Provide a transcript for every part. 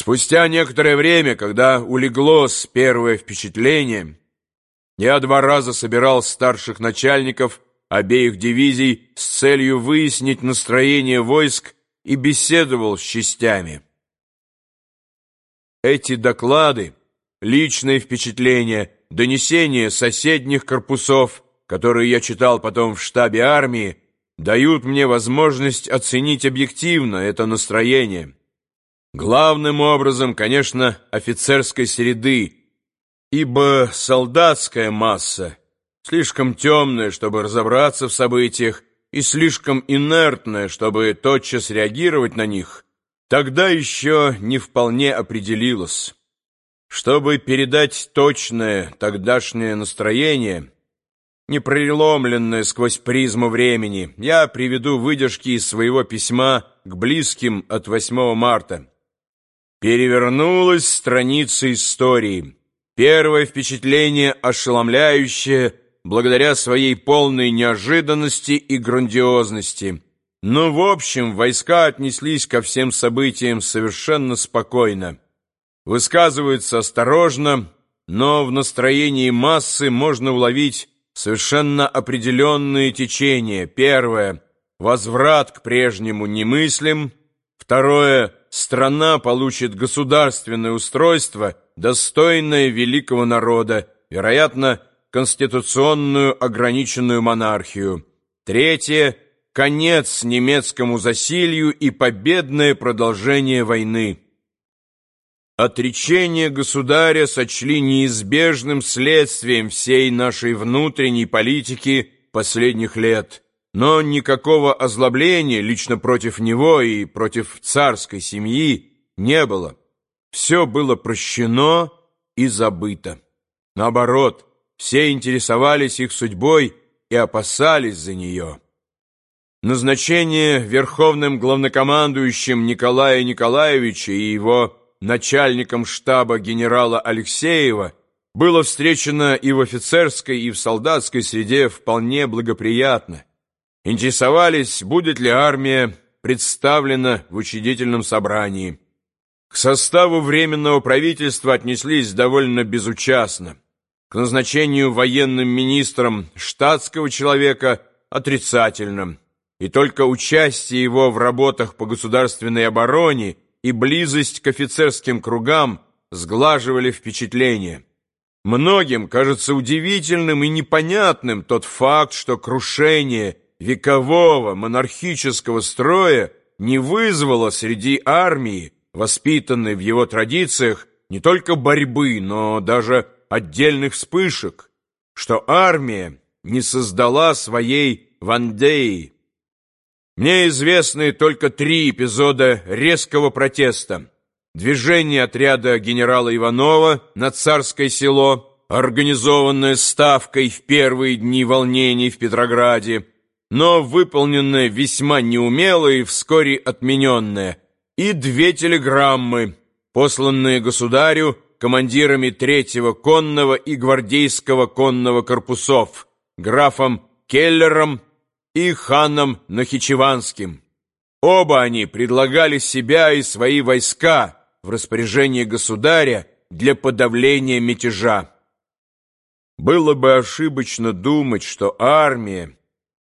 Спустя некоторое время, когда улеглось первое впечатление, я два раза собирал старших начальников обеих дивизий с целью выяснить настроение войск и беседовал с частями. Эти доклады, личные впечатления, донесения соседних корпусов, которые я читал потом в штабе армии, дают мне возможность оценить объективно это настроение. Главным образом, конечно, офицерской среды, ибо солдатская масса слишком темная, чтобы разобраться в событиях, и слишком инертная, чтобы тотчас реагировать на них, тогда еще не вполне определилась. Чтобы передать точное тогдашнее настроение, не преломленное сквозь призму времени, я приведу выдержки из своего письма к близким от 8 марта. Перевернулась страница истории. Первое впечатление ошеломляющее, благодаря своей полной неожиданности и грандиозности. Но, в общем, войска отнеслись ко всем событиям совершенно спокойно. Высказываются осторожно, но в настроении массы можно уловить совершенно определенные течения. Первое – возврат к прежнему немыслим. Второе – страна получит государственное устройство, достойное великого народа, вероятно, конституционную ограниченную монархию. Третье – конец немецкому засилью и победное продолжение войны. Отречение государя сочли неизбежным следствием всей нашей внутренней политики последних лет – но никакого озлобления лично против него и против царской семьи не было. Все было прощено и забыто. Наоборот, все интересовались их судьбой и опасались за нее. Назначение верховным главнокомандующим Николая Николаевича и его начальником штаба генерала Алексеева было встречено и в офицерской, и в солдатской среде вполне благоприятно интересовались, будет ли армия представлена в учредительном собрании. К составу Временного правительства отнеслись довольно безучастно. К назначению военным министром штатского человека отрицательно. И только участие его в работах по государственной обороне и близость к офицерским кругам сглаживали впечатление. Многим кажется удивительным и непонятным тот факт, что крушение – векового монархического строя не вызвало среди армии, воспитанной в его традициях, не только борьбы, но даже отдельных вспышек, что армия не создала своей Вандеи. Мне известны только три эпизода резкого протеста. Движение отряда генерала Иванова на Царское село, организованное ставкой в первые дни волнений в Петрограде, но выполненное весьма неумело и вскоре отмененное, и две телеграммы, посланные государю командирами третьего конного и гвардейского конного корпусов, графом Келлером и ханом Нахичеванским. Оба они предлагали себя и свои войска в распоряжение государя для подавления мятежа. Было бы ошибочно думать, что армия,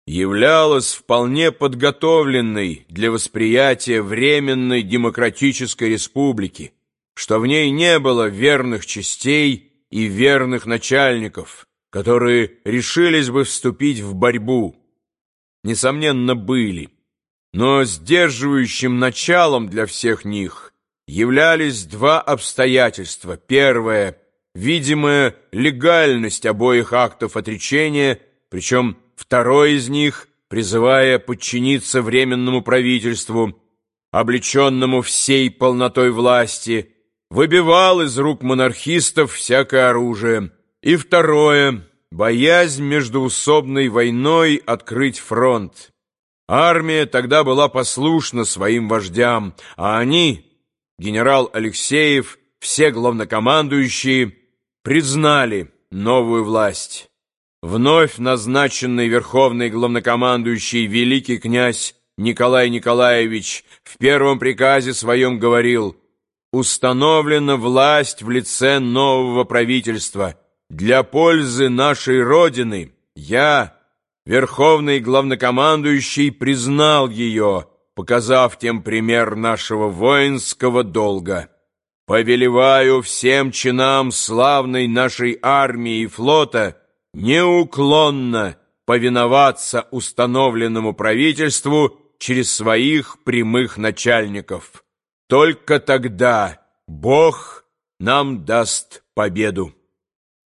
являлась вполне подготовленной для восприятия Временной Демократической Республики, что в ней не было верных частей и верных начальников, которые решились бы вступить в борьбу. Несомненно, были, но сдерживающим началом для всех них являлись два обстоятельства. Первое – видимая легальность обоих актов отречения, причем Второй из них, призывая подчиниться Временному правительству, облеченному всей полнотой власти, выбивал из рук монархистов всякое оружие. И второе, боязнь междуусобной войной открыть фронт. Армия тогда была послушна своим вождям, а они, генерал Алексеев, все главнокомандующие, признали новую власть. Вновь назначенный верховный главнокомандующий великий князь Николай Николаевич в первом приказе своем говорил установлена власть в лице нового правительства. Для пользы нашей Родины я, Верховный Главнокомандующий, признал ее, показав тем пример нашего воинского долга. Повелеваю всем чинам славной нашей армии и флота неуклонно повиноваться установленному правительству через своих прямых начальников. Только тогда Бог нам даст победу.